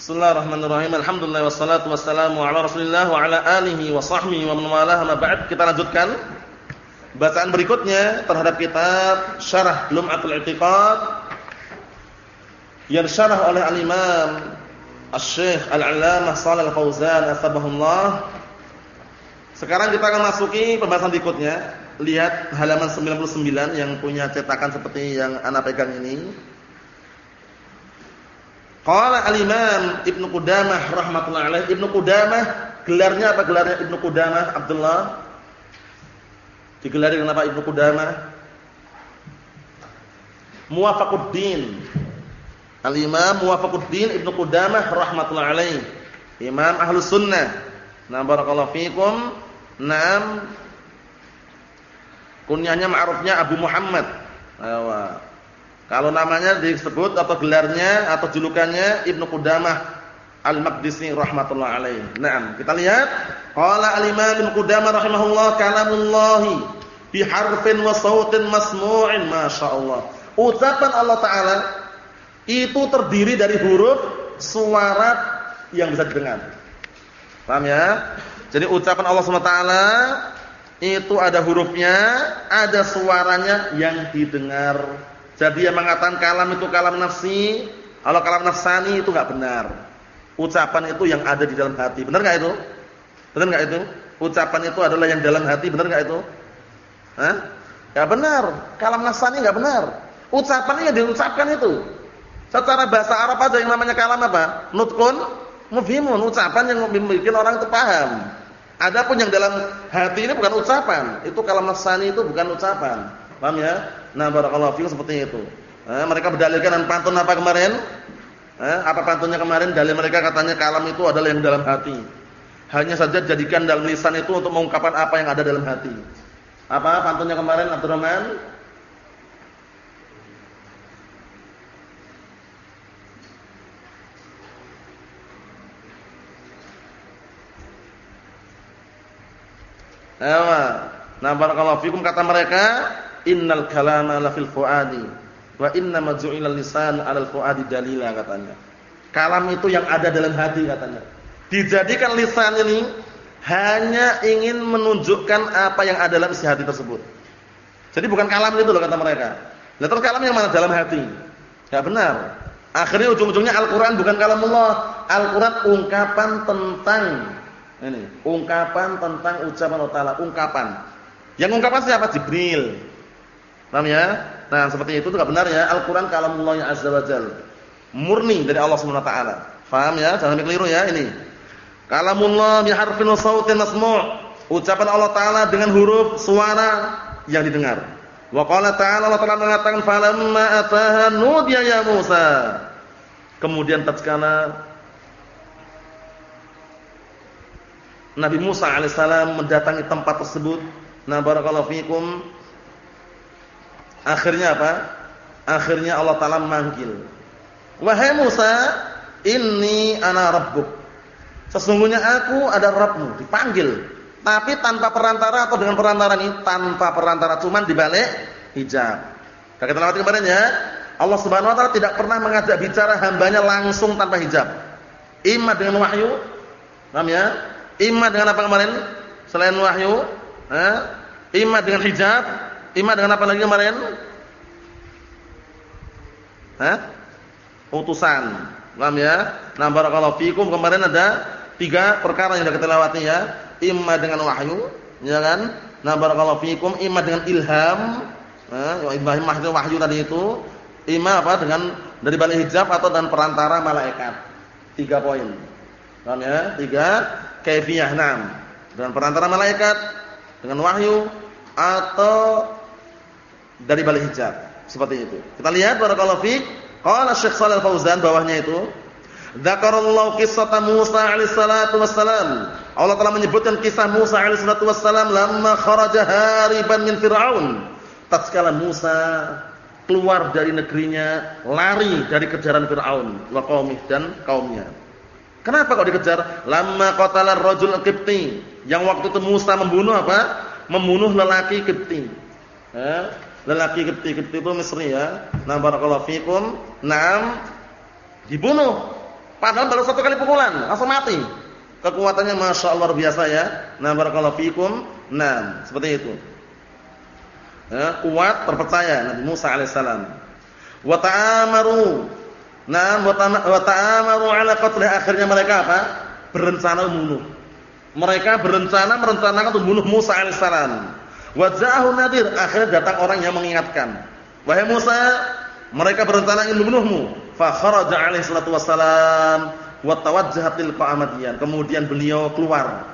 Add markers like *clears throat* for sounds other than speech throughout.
Bismillahirrahmanirrahim. Alhamdulillah wassalatu wassalamu ala Rasulillah wa ala alihi wa sahbihi wa man walaha ma ba'd. Kita lanjutkan bacaan berikutnya terhadap kitab Syarah Lum'atul I'tiqad yang syarah oleh al-Imam Asy-Syaikh Al-'Allamah Shalal Fauzan atsabahullah. Sekarang kita akan masuki pembahasan berikutnya. Lihat halaman 99 yang punya cetakan seperti yang ana pegang ini. Qala al-Imam Ibnu Qudamah rahimatullah alaih. Ibnu Qudamah gelarnya apa gelarnya Ibnu Qudamah Abdullah? Digelari dengan apa Ibnu Qudamah? Muwafaquddin. Al-Imam Muwafaquddin Ibnu Qudamah rahimatullah alaih. Imam Ahlus Sunnah. Nah barakallahu fikum. Naam. Kunyahnya ma'rufnya Abu Muhammad. Ayo. Kalau namanya disebut atau gelarnya atau julukannya Ibnu Qudamah Al-Maqdisi rahmatullah alaih. Naam, kita lihat qala al-Imam Ibnu Qudamah rahimahullah kalamullah bi harfin wa sautin masmu'in masyaallah. Ucapan Allah taala itu terdiri dari huruf suara yang bisa didengar. Paham ya? Jadi ucapan Allah SWT itu ada hurufnya, ada suaranya yang didengar. Jadi yang mengatakan kalam itu kalam nafsi, kalau kalam nafsani itu enggak benar. Ucapan itu yang ada di dalam hati. Benar enggak itu? Benar enggak itu? Ucapan itu adalah yang dalam hati, benar enggak itu? Hah? Ya benar. Kalam nafsani enggak benar. Ucapan yang diucapkan itu. Secara bahasa Arab aja yang namanya kalam apa? Nutkun mufhimun, ucapan yang membuat orang itu paham. Adapun yang dalam hati ini bukan ucapan, itu kalam nafsani itu bukan ucapan. Paham ya? Nah, barakallahu fiikum seperti itu. Eh, mereka berdalilkan dengan pantun apa kemarin? Eh, apa pantunnya kemarin? Dalil mereka katanya kalam itu adalah yang dalam hati. Hanya saja jadikan dalam lisan itu untuk mengungkapkan apa yang ada dalam hati. Apa pantunnya kemarin Abdurrahman? Ewa. Nah, barakallahu fikum kata mereka innal kalama la fil fuadi wa inna ma ju'ila lisan 'alal fuadi dalila katanya. Kalam itu yang ada dalam hati katanya. Dijadikan lisan ini hanya ingin menunjukkan apa yang ada dalam isi hati tersebut. Jadi bukan kalam itu loh kata mereka. Lah terus kalam yang mana dalam hati? Enggak benar. Akhirnya ujung-ujungnya Al-Qur'an bukan kalamullah. Al-Qur'an ungkapan tentang ini, ungkapan tentang ucapan Allah Taala, ungkapan. Yang ungkapan siapa? Jibril. Paham ya? Nah, seperti itu enggak benar ya. Al-Qur'an kalamullah azza wajal. Murni dari Allah Subhanahu wa taala. Paham ya? Jangan keliru ya ini. Kalamullah bi harfin wa sautin masmu'. Ucapan Allah taala dengan huruf suara yang didengar. Wa qala ta'ala Allah taala mengatakan falamma ataha nudiya ya Musa. Kemudian tatkala Nabi Musa alaihissalam mendatangi tempat tersebut, nah barakallahu fikum Akhirnya apa? Akhirnya Allah Taala memanggil. Wahai Musa, ini ana rabbuk. Sesungguhnya aku ada Rabbmu, dipanggil. Tapi tanpa perantara atau dengan perantara ini tanpa perantara cuman di balik hijab. Kita lewati kemarin ya. Allah Subhanahu wa taala tidak pernah mengajak bicara hambanya langsung tanpa hijab. Imma dengan wahyu, paham ya? Imma dengan apa kemarin? Selain wahyu, eh? Imma dengan hijab, Iman dengan apa lagi kemarin? Hah? Utusan. Paham ya? Nah, barakallahu fikum kemarin ada tiga perkara yang sudah kita lewati ya. Imma dengan wahyu, ya kan? Nah, barakallahu fikum imma dengan ilham. Nah, imma itu wahyu tadi itu. Imma apa? Dengan dari balik hijab atau dan perantara malaikat. Tiga poin. Paham ya? Tiga kaifiyah enam. Dengan perantara malaikat, dengan wahyu atau dari balik hijab. Seperti itu. Kita lihat barakallahu fiik. Qala Syekh Shalal Fauzan bawahnya itu, Dzakarallahu qissata Musa alaihi salatu wassalam. Allah telah menyebutkan kisah Musa alaihi salatu wassalam lamma kharaja hariban min Fir'aun. Tatkala Musa keluar dari negerinya, lari dari kejaran Fir'aun wa qaumih dan kaumnya. Kenapa kok dikejar? Lamma qatala ar-rajul Qibti. Yang waktu itu Musa membunuh apa? Membunuh lelaki Qibti. Eh? Lelaki Kipti-Kipti itu Misri ya. Nah barakallahu fikum. Naam dibunuh Padahal baru satu kali pukulan, langsung mati. Kekuatannya Masya Allah luar biasa ya. Nah barakallahu fikum. Nah seperti itu. Ya, kuat terpercaya Nabi Musa alaihissalam. Wa ta'amaru. Nah wa ta'amaru ala qatli akhirnya mereka apa? Berencana membunuh. Mereka berencana merencanakan untuk membunuh Musa alaihissalam. Wa ja'ahu nadir. Akhirnya datang orang yang mengingatkan. Wahai Musa, mereka berencana ingin membunuhmu. Fa kharaja alaihi salatu wassalam wa tawajjaha Kemudian beliau keluar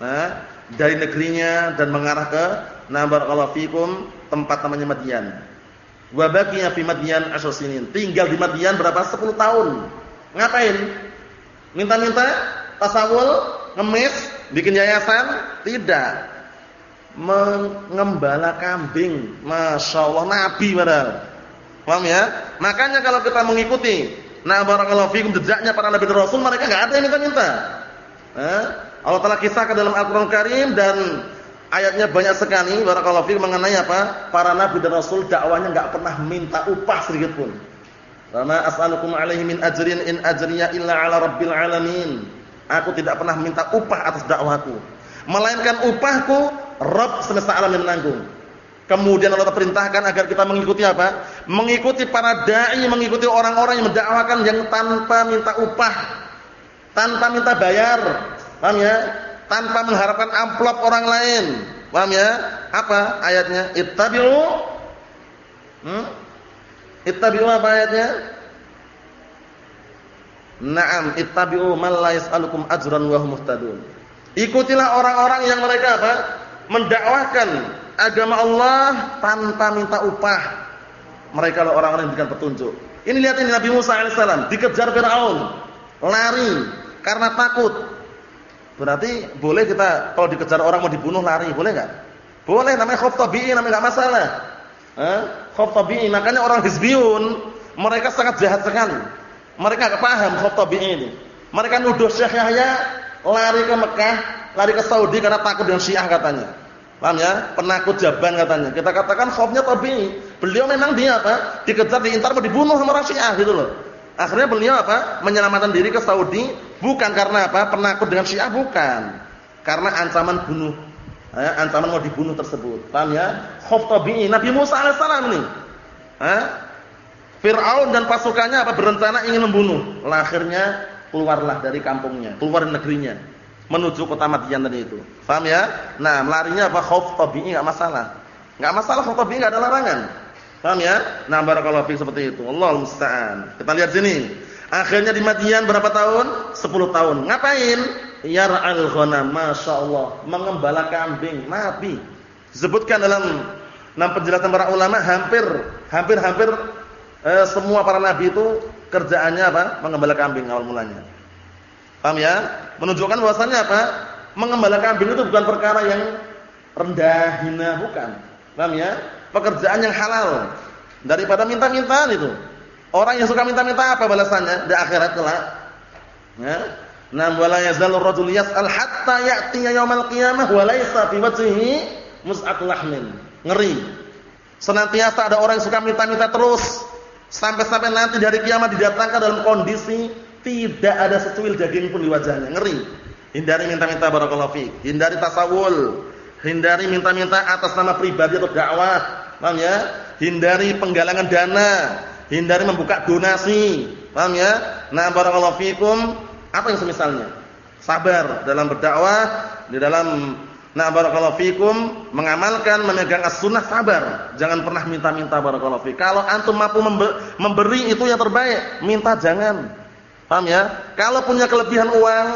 nah, dari negerinya dan mengarah ke Nabar fikum tempat namanya Madian. Wa baqiya fi Madian asyr sinin. Tinggal di Madian berapa? 10 tahun. Ngapain? Minta-minta tasawul, ngemis, bikin yayasan? Tidak. Mengembala kambing. Masya Allah Nabi padahal. Paham ya? Makanya kalau kita mengikuti Nah barakallahu fikum jejaknya para nabi dan rasul mereka enggak ada yang minta-minta. Eh? Allah Taala kisahkan dalam Al-Qur'an Karim dan ayatnya banyak sekali barakallahu fikum mengenai apa? Para nabi dan rasul dakwahnya enggak pernah minta upah sedikit pun. Karena as'alukum alaihi min ajrin in ajriya illa ala rabbil alamin. Aku tidak pernah minta upah atas dakwahku. Melainkan upahku Rabb semesta alam yang menanggung. Kemudian Allah perintahkan agar kita mengikuti apa? Mengikuti para dai, mengikuti orang-orang yang mendakwakan yang tanpa minta upah, tanpa minta bayar. Paham ya? Tanpa mengharapkan amplop orang lain. Paham ya? Apa ayatnya? Ittabi'u Hmm? Ittabi'u apa ayatnya? Naam, ittabi'u man la yas'alukum ajran. Ikutilah orang-orang yang mereka apa? Mendakwahkan agama Allah tanpa minta upah. Mereka adalah orang-orang yang diberikan petunjuk. Ini lihat ini Nabi Musa alaihissalam dikejar Firaun, lari karena takut. Berarti boleh kita kalau dikejar orang mau dibunuh lari, boleh enggak? Boleh namanya khauf tabi'i namanya enggak masalah. Eh? Khauf tabi'i makanya orang hizbiyun mereka sangat jahat sekali. Mereka enggak paham khauf tabi'i ini. Mereka nuduh Syekh Yahya lari ke Mekah, lari ke Saudi karena takut dengan Syiah katanya. Paham ya? Penakut jaban katanya. Kita katakan khaufnya tabii. Beliau memang dia apa? Dikejar, diintar mau dibunuh sama orang Syiah gitu loh. Akhirnya beliau apa? Menyelamatkan diri ke Saudi bukan karena apa? Penakut dengan Syiah bukan. Karena ancaman bunuh. Ya, ancaman mau dibunuh tersebut. Paham ya? Khauf tabii. Nabi Musa alaihissalam nih. Ha? Fir'aun dan pasukannya apa berencana ingin membunuh. Akhirnya keluarlah dari kampungnya, keluar negerinya menuju kota Madian tadi itu. Paham ya? Nah, larinya apa? Khauf tabi'i enggak masalah. Enggak masalah khauf tabi'i enggak ada larangan. Paham ya? Nah, barakallahu fiik seperti itu. Allahu musta'an. Kita lihat sini. Akhirnya di Madian berapa tahun? 10 tahun. Ngapain? Yar'al ghanam. Masyaallah, mengembala kambing. Nabi disebutkan dalam enam penjelasan para ulama hampir hampir hampir eh, semua para nabi itu kerjaannya apa? Mengembala kambing awal mulanya. Paham ya? Menunjukkan bahwasannya apa? Mengembala kambing itu bukan perkara yang rendah, hina, bukan. Paham ya? Pekerjaan yang halal. Daripada minta-minta itu. Orang yang suka minta-minta apa balasannya di akhirat kelak? Ya. Nam wala yazalu rajul yas'al hatta ya'tiya yaumal qiyamah wa laysa fi wajhihi mus'atul lahmin. Ngeri. Senantiasa ada orang yang suka minta-minta terus sampai-sampai nanti dari kiamat didatangkan dalam kondisi tidak ada secuil daging pun di wajahnya, ngeri. Hindari minta-minta barakallahu fiik, hindari tasawul, hindari minta-minta atas nama pribadi atau dakwah. Paham ya? Hindari penggalangan dana, hindari membuka donasi. Paham ya? Nah, barakallahu fiikum, apa yang semisalnya? Sabar dalam berdakwah, di dalam Nah barakallahu fikum mengamalkan memegang as-sunnah sabar. Jangan pernah minta-minta barakallahu fik. Kalau antum mampu memberi itu yang terbaik, minta jangan. Paham ya? Kalau punya kelebihan uang,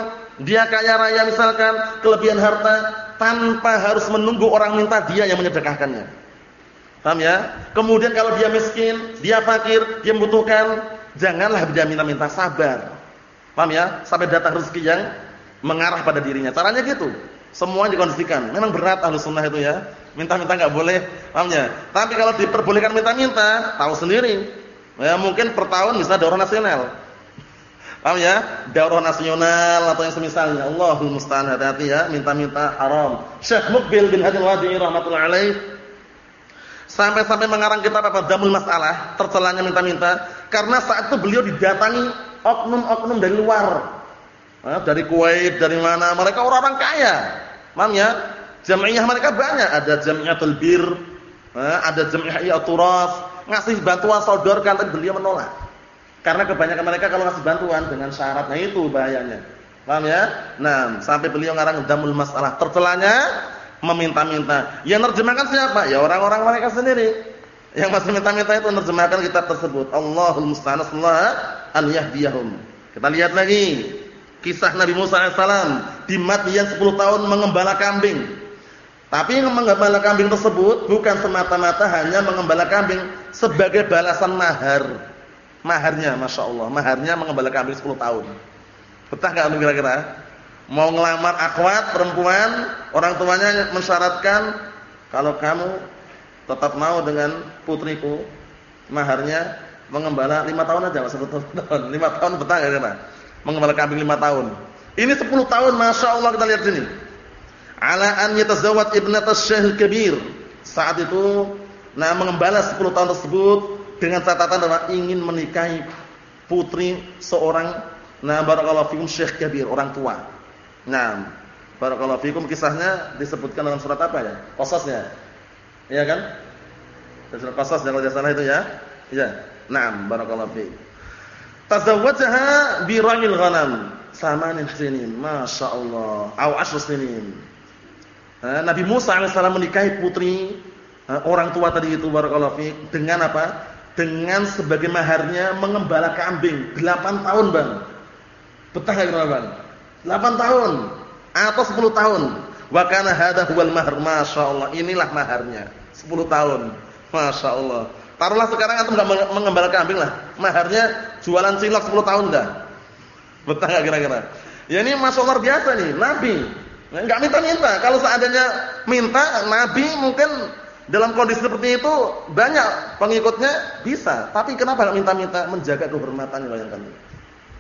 dia kaya raya misalkan, kelebihan harta, tanpa harus menunggu orang minta dia yang menyedekahkannya. Paham ya? Kemudian kalau dia miskin, dia fakir, dia membutuhkan, janganlah dia minta-minta sabar. Paham ya? Sampai datang rezeki yang mengarah pada dirinya. Caranya gitu. Semua dikondisikan. Memang berat ahlu sunnah itu ya. Minta-minta nggak boleh. Paham ya? Tapi kalau diperbolehkan minta-minta, tahu sendiri. Ya mungkin per tahun bisa daurah nasional. Paham ya? Daurah nasional atau yang semisalnya. Allahul musta'an hati-hati ya, minta-minta haram. Syekh Mukbil bin Hadil Wadi'i rahimatullah alaih sampai-sampai mengarang kitab apa Damul Masalah, tercelanya minta-minta karena saat itu beliau didatangi oknum-oknum dari luar. Dari Kuwait, dari mana? Mereka orang-orang kaya. Paham ya? Jamiah mereka banyak, ada Jamiatul Bir, ada Jamiah Iyaturas, ngasih bantuan sodorkan tapi beliau menolak. Karena kebanyakan mereka kalau ngasih bantuan dengan syarat, nah itu bahayanya. Paham ya? Nah, sampai beliau ngarang damul masalah. Tercelanya meminta-minta. Yang nerjemahkan siapa? Ya orang-orang mereka sendiri. Yang masih minta-minta itu menerjemahkan kitab tersebut. Allahul musta'an Allah an yahdiyahum. Kita lihat lagi kisah Nabi Musa alaihissalam di Madian 10 tahun mengembala kambing. Tapi mengembala kambing tersebut bukan semata-mata hanya mengembala kambing sebagai balasan mahar. Maharnya, masya Allah, maharnya mengembala kambing 10 tahun. Betah nggak kira-kira? Mau ngelamar akhwat perempuan, orang tuanya mensyaratkan kalau kamu tetap mau dengan putriku maharnya mengembala lima tahun aja satu tahun. Lima tahun betah ya kena mengembala kambing lima tahun. Ini sepuluh tahun masya Allah kita lihat sini. Ala an yatazawwaj ibnat syekh kabir. Saat itu nah mengembala sepuluh tahun tersebut dengan catatan bahwa ingin menikahi putri seorang nah barakallahu fikum syekh kabir orang tua nah barakallahu fikum kisahnya disebutkan dalam surat apa ya qasasnya Iya kan? Tafsir Qasas kalau tidak salah itu ya. Iya. Naam, barakallahu fi. Tazawwajaha bi ra'il ghanam samanin sinin. Masyaallah. Au ashr sinin. Nabi Musa alaihissalam menikahi putri orang tua tadi itu barakallahu fi dengan apa? Dengan sebagai maharnya mengembala kambing 8 tahun, Bang. Betah enggak Bang? 8 tahun atau 10 tahun. Wa kana hadha huwal mahar. Masyaallah, inilah maharnya. 10 tahun. Masya Allah. Taruhlah sekarang antum enggak mengembala kambing lah. Maharnya jualan cilok 10 tahun dah. Betah enggak kira-kira? Ya ini masuk luar biasa nih, Nabi. Enggak minta-minta. Kalau seandainya minta, Nabi mungkin dalam kondisi seperti itu banyak pengikutnya bisa. Tapi kenapa minta-minta menjaga kehormatan bayangkan.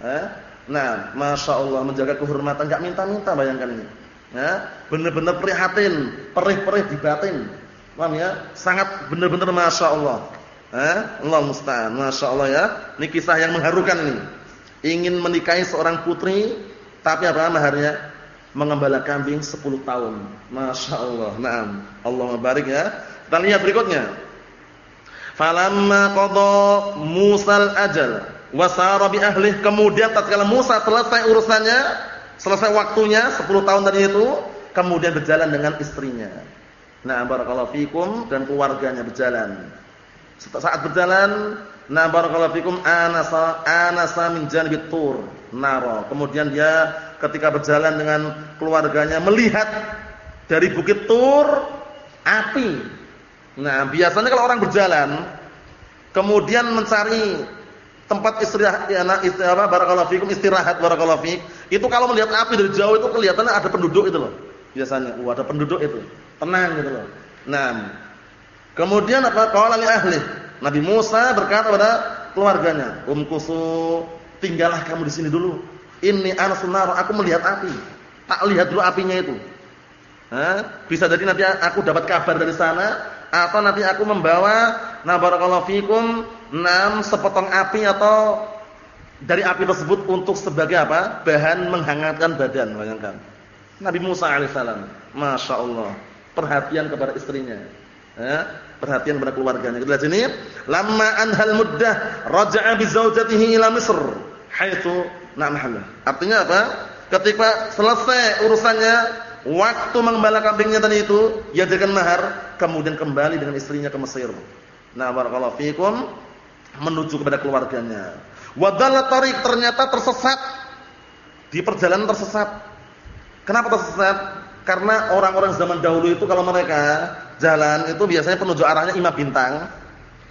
Eh? Nah, masya Allah menjaga kehormatan enggak minta-minta bayangkan ini. Ya, benar-benar prihatin, perih-perih di batin. Paham ya? Sangat benar-benar Masya Allah. Eh? Allah musta'an. Masya Allah ya. Ini kisah yang mengharukan ini. Ingin menikahi seorang putri, tapi apa maharnya? Mengembala kambing 10 tahun. Masya Allah. Naam. Allah mabarik ya. Kita lihat berikutnya. Falamma qada Musal ajal wasara bi ahlih. Kemudian tatkala Musa selesai urusannya, Selesai waktunya 10 tahun tadi itu, kemudian berjalan dengan istrinya. Nah, barakallahu fikum dan keluarganya berjalan. Saat berjalan, nah barakallahu fikum anasa anasa min janibit tur naro. Kemudian dia ketika berjalan dengan keluarganya melihat dari bukit Tur api. Nah, biasanya kalau orang berjalan kemudian mencari tempat istirahat ya anak istirahat barakallahu fikum istirahat barakallahu fik itu kalau melihat api dari jauh itu kelihatannya ada penduduk itu loh biasanya. Wah ada penduduk itu. Tenang gitu loh. Nah kemudian apa? Qala li ahli. Nabi Musa berkata pada keluarganya umkusu tinggallah kamu di sini dulu. Ini anasunar aku melihat api. Tak lihat dulu apinya itu. Hah? bisa jadi nanti aku dapat kabar dari sana atau nanti aku membawa na barakallahu fikum enam sepotong api atau dari api tersebut untuk sebagai apa? bahan menghangatkan badan, bayangkan. Nabi Musa alaihissalam, masya Allah, perhatian kepada istrinya, ya, perhatian kepada keluarganya. Kita lihat sini, lama anhal muddah raja'a bi zaujatihi ila Misr, haitsu na'mahallah. Artinya apa? Ketika selesai urusannya, waktu mengembala kambingnya tadi itu, ia jadikan mahar, kemudian kembali dengan istrinya ke Mesir. Nah, barakallahu fikum menuju kepada keluarganya. Wadalla tarik ternyata tersesat di perjalanan tersesat. Kenapa tersesat? Karena orang-orang zaman dahulu itu kalau mereka jalan itu biasanya penuju arahnya imam bintang,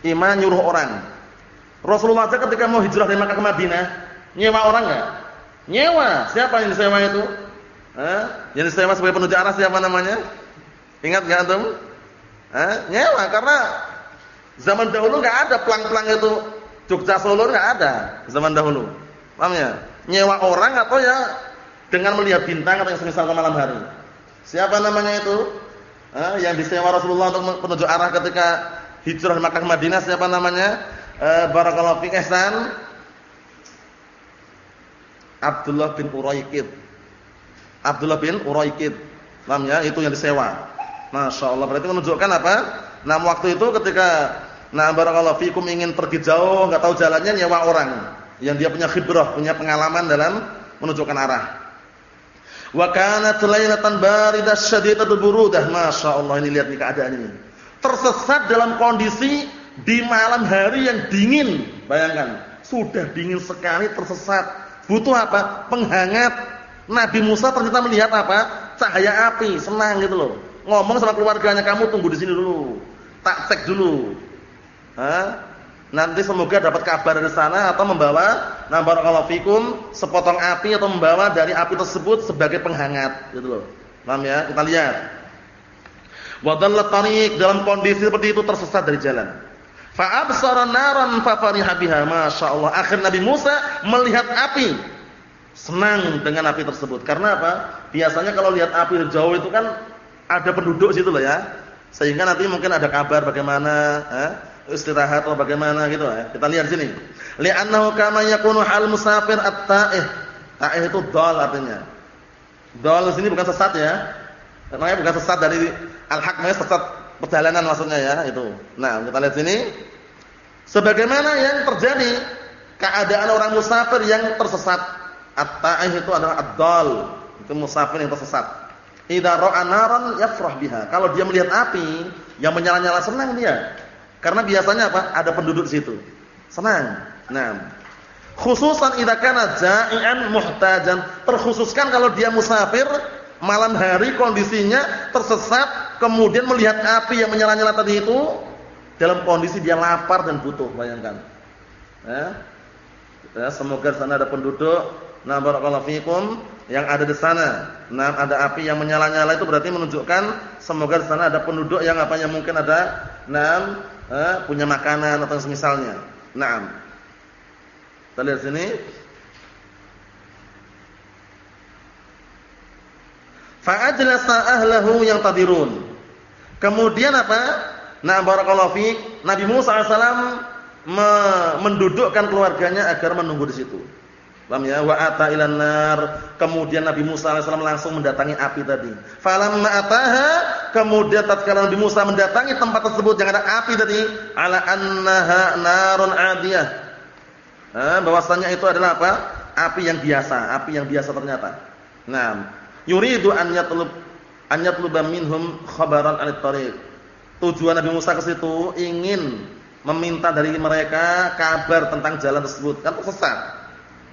imam nyuruh orang. Rasulullah ketika mau hijrah dari Makkah ke Madinah, nyewa orang enggak? Nyewa. Siapa yang disewa itu? Eh? Yang disewa sebagai penuju arah siapa namanya? Ingat enggak antum? Eh? Nyewa karena Zaman dahulu nggak ada pelang-pelang itu Jogja Solo nggak ada zaman dahulu. Paham ya? Nyewa orang atau ya dengan melihat bintang atau yang semisal malam hari. Siapa namanya itu? Yang disewa Rasulullah untuk menuju arah ketika hijrah Makkah Madinah siapa namanya? Eh, Barakallahu fiik. Abdullah bin Uraikid. Abdullah bin Uraikid. Namanya itu yang disewa. Masya Allah berarti menunjukkan apa? Nah waktu itu ketika Nah barakallahu fikum ingin pergi jauh nggak tahu jalannya nyewa orang yang dia punya khibrah, punya pengalaman dalam menunjukkan arah. Wa kanat lailatan baridah syadidatu burudah. Masyaallah ini lihat nih keadaan ini. Tersesat dalam kondisi di malam hari yang dingin. Bayangkan, sudah dingin sekali tersesat. Butuh apa? Penghangat. Nabi Musa ternyata melihat apa? Cahaya api, senang gitu loh. Ngomong sama keluarganya, kamu tunggu di sini dulu. Tak cek dulu. Hah? Nanti semoga dapat kabar dari sana atau membawa barakallahu fikum sepotong api atau membawa dari api tersebut sebagai penghangat gitu loh. Paham ya? Kita lihat. Wa tariq dalam kondisi seperti itu tersesat dari jalan. Fa absara naran fa fariha biha. Masyaallah. Akhir Nabi Musa melihat api. Senang dengan api tersebut. Karena apa? Biasanya kalau lihat api jauh itu kan ada penduduk situ loh ya. Sehingga nanti mungkin ada kabar bagaimana, eh? istirahat atau bagaimana gitu ya. Kita lihat sini. Li'annahu kama yakunu hal musafir at-ta'ih. Ta'ih itu dal artinya. Dal sini bukan sesat ya. Namanya bukan sesat dari al-haq sesat perjalanan maksudnya ya, itu. Nah, kita lihat sini. Sebagaimana yang terjadi keadaan orang musafir yang tersesat. At-ta'ih itu adalah ad-dal. Itu musafir yang tersesat. Idza ra'a naran yafrah biha. Kalau dia melihat api yang menyala-nyala senang dia. Karena biasanya apa? Ada penduduk di situ. Senang. Nah, khususan idza kana ja'ian muhtajan, terkhususkan kalau dia musafir malam hari kondisinya tersesat, kemudian melihat api yang menyala-nyala tadi itu dalam kondisi dia lapar dan butuh, bayangkan. Ya. Ya, semoga sana ada penduduk. Nah, barakallahu fikum yang ada di sana. Nah, ada api yang menyala-nyala itu berarti menunjukkan semoga di sana ada penduduk yang apa yang mungkin ada nah eh, punya makanan atau semisalnya. Naam. Kita lihat sini. Fa'ajlasa ahlahu yang tadirun. Kemudian apa? Nah, barakallahu fiik, Nabi Musa alaihi mendudukkan keluarganya agar menunggu di situ. Paham ya? Wa ata ilan nar. Kemudian Nabi Musa AS langsung mendatangi api tadi. Falamma ataha, kemudian tatkala Nabi Musa mendatangi tempat tersebut yang ada api tadi, ala annaha narun adiyah. Eh, bahwasanya itu adalah apa? Api yang biasa, api yang biasa ternyata. Nah, yuridu an yatlub an yatluba minhum khabaran anit. Tujuan Nabi Musa ke situ ingin meminta dari mereka kabar tentang jalan tersebut. Kan tersesat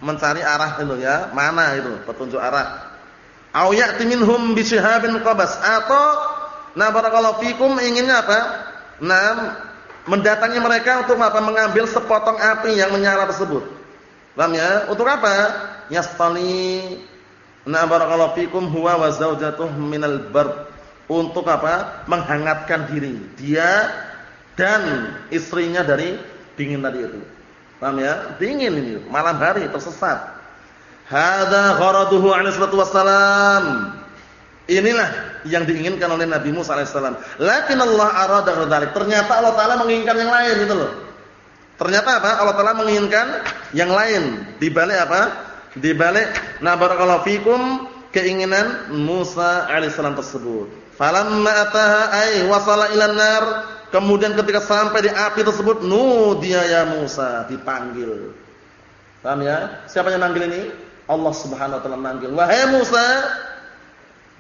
mencari arah itu ya, mana itu petunjuk arah. Au ya'ti minhum bi shihabin qabas atau nah barakallahu fikum inginnya apa? Nah, mendatangi mereka untuk apa? Mengambil sepotong api yang menyala tersebut. Paham ya? Untuk apa? Yastali nah barakallahu fikum huwa wa zaujatuh minal bard. Untuk apa? Menghangatkan diri dia dan istrinya dari dingin tadi itu. Paham ya? Dingin ini, malam hari tersesat. Hadza gharaduhu alaihi salatu wassalam. Inilah yang diinginkan oleh Nabi Musa alaihissalam. Lakin Allah arada dzalik. Ternyata Allah taala menginginkan yang lain gitu loh. Ternyata apa? Allah taala menginginkan yang lain. Di balik apa? Di balik na barakallahu fikum keinginan Musa alaihissalam tersebut. Falamma ataha ay wasala ilan nar Kemudian ketika sampai di api tersebut, nudiya ya Musa, dipanggil. Paham ya? Siapa yang manggil ini? Allah Subhanahu wa taala manggil. Wahai Musa,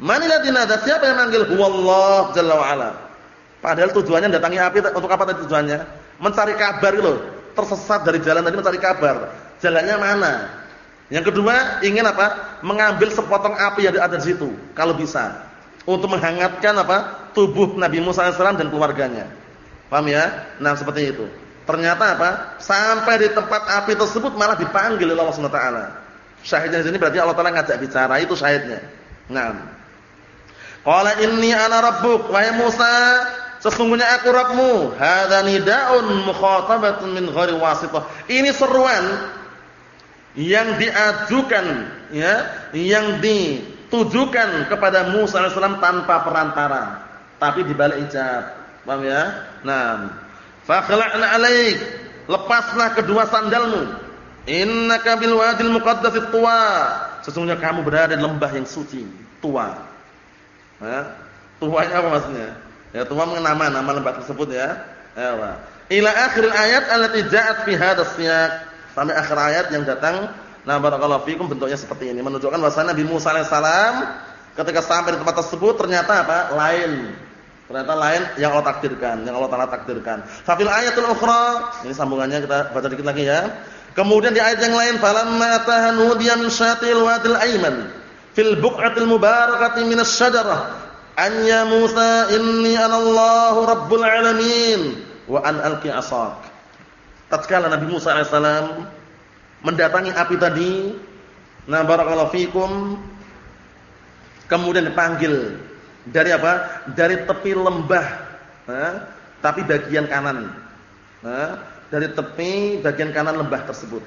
manilah dinada? Siapa yang manggil? Huwallah jalla wa. Padahal tujuannya datangi api untuk apa tadi tujuannya? Mencari kabar loh. Tersesat dari jalan tadi mencari kabar. Jalannya mana? Yang kedua, ingin apa? Mengambil sepotong api yang ada di situ kalau bisa. Untuk menghangatkan apa? tubuh Nabi Musa AS dan keluarganya. Paham ya? Nah, seperti itu. Ternyata apa? Sampai di tempat api tersebut malah dipanggil oleh Allah Subhanahu wa taala. Syahidnya di sini berarti Allah Taala ngajak bicara, itu syahidnya. Nah. Qala inni ana rabbuk, wahai Musa, sesungguhnya aku Rabbmu. Hadza nidaun mukhatabatun min ghairi wasithah. Ini seruan yang diajukan ya, yang ditujukan kepada Musa alaihi tanpa perantara, tapi di balik ijab. Paham ya? Nah, fakhla'na 'alaik. Lepaslah kedua sandalmu. Innaka bil wadil muqaddas tuwa. Sesungguhnya kamu berada di lembah yang suci, tua. Ya. Tuanya apa maksudnya? Ya, tua mengenama nama lembah tersebut ya. Ya, Ila akhir ayat allati ja'at fi hadzal siyaq. Sampai akhir ayat yang datang Nah, barakallahu fikum bentuknya seperti ini menunjukkan bahwa Nabi Musa alaihissalam ketika sampai di tempat tersebut ternyata apa? lain. Ternyata lain yang Allah takdirkan, yang Allah Taala takdirkan. Fafil ayatul ukhra, ini sambungannya kita baca dikit lagi ya. Kemudian di ayat yang lain falamma tahanu diyan syatil wadil aiman fil buq'atil mubarakati minas syajarah an ya Musa inni anallahu rabbul alamin wa an alqi asak. Tatkala Nabi Musa alaihissalam mendatangi api tadi, nah barakallahu fikum kemudian dipanggil dari apa? Dari tepi lembah, nah, tapi bagian kanan. Nah, dari tepi bagian kanan lembah tersebut.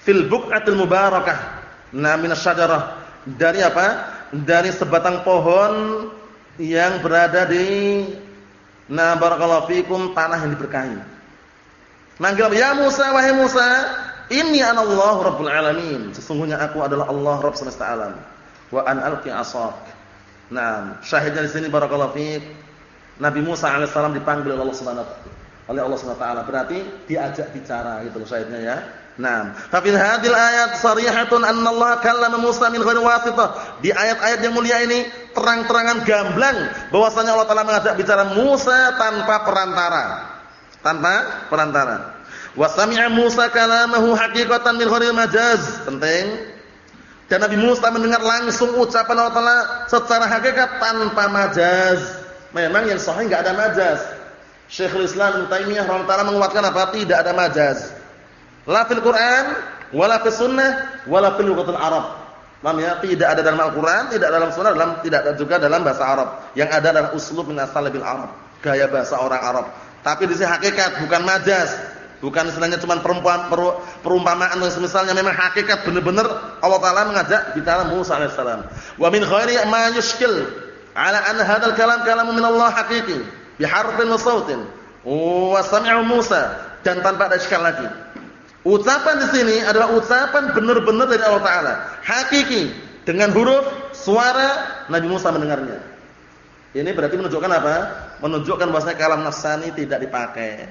Fil buq'atil mubarakah. Nah, minasyajarah. Dari apa? Dari sebatang pohon yang berada di Nah, barakallahu fikum tanah yang diberkahi. Manggil ya Musa wahai Musa, ini anallahu rabbul alamin. Sesungguhnya aku adalah Allah Rabb semesta alam. Wa an alqi asak. Nah, syahidnya di sini barakallahu fik. Nabi Musa alaihissalam dipanggil oleh Allah Subhanahu oleh Allah Subhanahu taala. Berarti diajak bicara gitu loh syahidnya ya. Nah, tapi hadil ayat sarihatun anna Allah kallama Musa min ghairi wasithah. Di ayat-ayat yang mulia ini terang-terangan gamblang bahwasanya Allah taala mengajak bicara Musa tanpa perantara. Tanpa perantara. Wa sami'a Musa kalamahu haqiqatan min ghairi majaz. Penting. Dan Nabi Musa mendengar langsung ucapan Allah taala secara hakikat tanpa majaz. Memang yang sahih enggak ada majaz. Syekhul Islam Ibnu Taimiyah rahimahullah menguatkan apa? Tidak ada majaz. La fil Quran, wala fis sunnah, wala fil lughatil Arab. Paham ya? Tidak ada dalam Al-Qur'an, tidak dalam sunnah, dalam tidak ada juga dalam bahasa Arab. Yang ada adalah uslub min asalibil Arab, gaya bahasa orang Arab. Tapi di sini hakikat, bukan majaz. Bukan istilahnya cuma perempuan perumpamaan atau semisalnya memang hakikat benar-benar Allah taala mengajak bicara Musa alaihissalam. Wa min khairi ma yushkil ala an hadzal kalam kalamu min Allah haqiqi biharfin wa sautin wa sami'u Musa dan tanpa ada iskal lagi. Ucapan di sini adalah ucapan benar-benar dari Allah taala, hakiki dengan huruf suara Nabi Musa mendengarnya. Ini berarti menunjukkan apa? Menunjukkan bahwasanya kalam nasani tidak dipakai.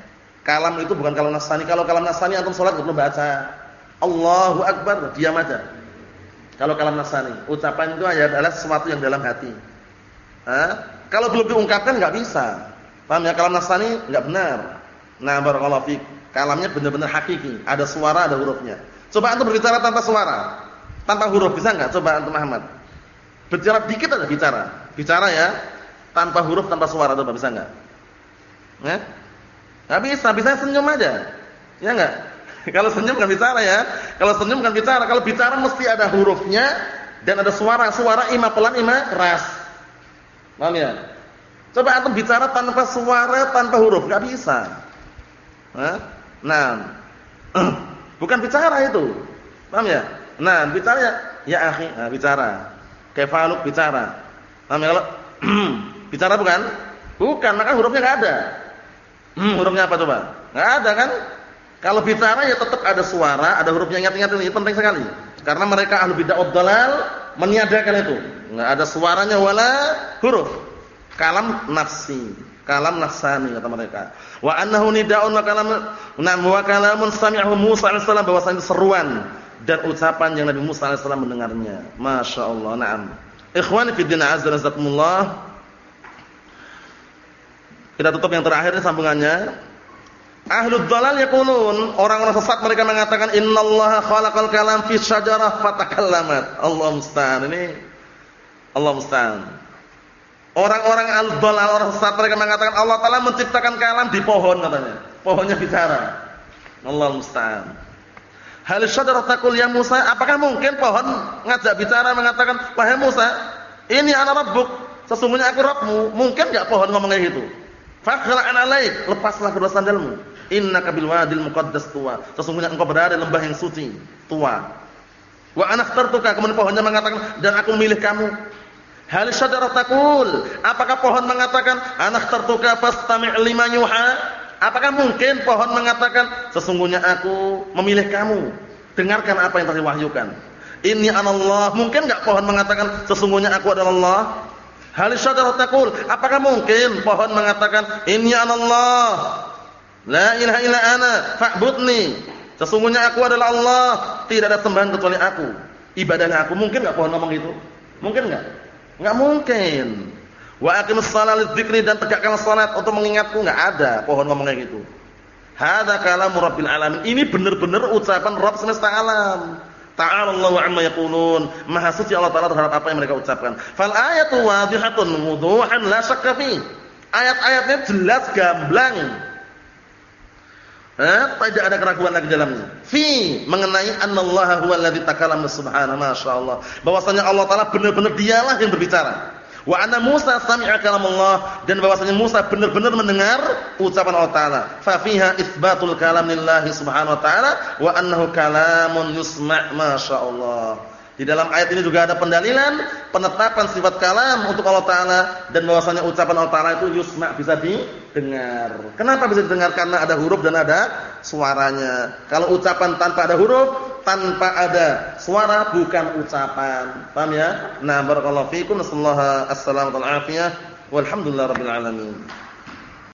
Kalam itu bukan kalam nasani. Kalau kalam nasani antum enggak perlu baca. Allahu akbar, diam aja. Kalau kalam nasani, ucapan itu adalah sesuatu yang dalam hati. Hah? Kalau belum diungkapkan enggak bisa. Paham ya? Kalam nasani enggak benar. Nah, barakallahu fik. Kalamnya benar-benar hakiki, ada suara, ada hurufnya. Coba antum berbicara tanpa suara, tanpa huruf bisa enggak? Coba antum Muhammad. Bicara dikit aja bicara. Bicara ya, tanpa huruf, tanpa suara coba bisa enggak? Ya? Enggak bisa, bisa senyum aja. Ya enggak? *laughs* Kalau senyum kan bicara ya. Kalau senyum kan bicara. Kalau bicara mesti ada hurufnya dan ada suara. Suara ima pelan, ima keras. Paham ya? Coba antum bicara tanpa suara, tanpa huruf, enggak bisa. Nah, *clears throat* bukan bicara itu. Paham ya? Nah, bicara ya, ya akhi, nah, bicara. Kefaluk bicara. Paham ya kalau *clears throat* bicara bukan? Bukan, maka hurufnya enggak ada. Hmm, hurufnya apa coba? Enggak ada kan? Kalau bicara ya tetap ada suara, ada hurufnya ingat-ingat ini penting sekali. Karena mereka ahlu bid'ah dalal meniadakan itu. Enggak ada suaranya wala huruf kalam nafsi, kalam nafsani kata mereka. Wa annahu nida'un wa kalam wa kalamun sami'ahu Musa alaihi salam bahwasanya seruan dan ucapan yang Nabi Musa alaihi salam mendengarnya. Masyaallah, na'am. Ikhwani fi din azza wa Kita tutup yang terakhir ini sambungannya. Ahlul dhalal yaqulun, orang-orang sesat mereka mengatakan innallaha khalaqal kalam fi syajarah fatakallamat. Allah musta'an. Ini Allah musta'an. Orang-orang al-dhalal orang sesat mereka mengatakan Allah taala menciptakan kalam di pohon katanya. Pohonnya bicara. Allah musta'an. Hal syajarah taqul ya Musa, apakah mungkin pohon ngajak bicara mengatakan, "Wahai Musa, ini ana rabbuk." Sesungguhnya aku Rabbmu. Mungkin enggak pohon ngomong kayak gitu? Fakhra'an alaik, lepaslah kedua sandalmu. Innaka bil wadil muqaddas tua. Sesungguhnya engkau berada di lembah yang suci, tua. Wa ana ikhtartuka, kemudian pohonnya mengatakan, "Dan aku memilih kamu." Hal syajarah takul. Apakah pohon mengatakan anak tertuka fastami' lima yuha? Apakah mungkin pohon mengatakan sesungguhnya aku memilih kamu? Dengarkan apa yang telah diwahyukan. Ini anallah. Mungkin enggak pohon mengatakan sesungguhnya aku adalah Allah? Hal syajarat taqul, apakah mungkin pohon mengatakan ini anallah? La ilaha illa ana fa'budni. Sesungguhnya aku adalah Allah, tidak ada sembahan kecuali aku. Ibadahnya aku. Mungkin enggak pohon ngomong itu? Mungkin enggak? Enggak mungkin. Wa aqimus shalah lidzikri dan tegakkan salat untuk mengingatku enggak ada pohon ngomongnya gitu. Hadza kalamu rabbil alamin. Ini benar-benar ucapan Rabb semesta alam. Ta'ala Allahu amma yaqulun. Maha suci Allah Taala terhadap apa yang mereka ucapkan. Fal ayatu wadhihatun wuduhan la syakka fi. Ayat-ayatnya jelas gamblang. Eh, tidak ada keraguan lagi dalamnya. Fi mengenai annallaha huwa alladzi takallama subhanahu masyaallah. Bahwasanya Allah Taala benar-benar dialah yang berbicara. Wa anna Musa sami'a kalamullah dan bahwasanya Musa benar-benar mendengar ucapan Allah taala. Fa fiha itsbatul kalam subhanahu wa taala wa annahu kalamun yusma' masyaallah. Di dalam ayat ini juga ada pendalilan penetapan sifat kalam untuk Allah taala dan bahwasanya ucapan Allah taala itu yusma bisa didengar. Kenapa bisa didengar? Karena ada huruf dan ada suaranya. Kalau ucapan tanpa ada huruf, tanpa ada suara bukan ucapan. Paham ya? Nah, barakallahu fiikum. Nasallahu assalamu alaikum. Walhamdulillahirabbil alamin.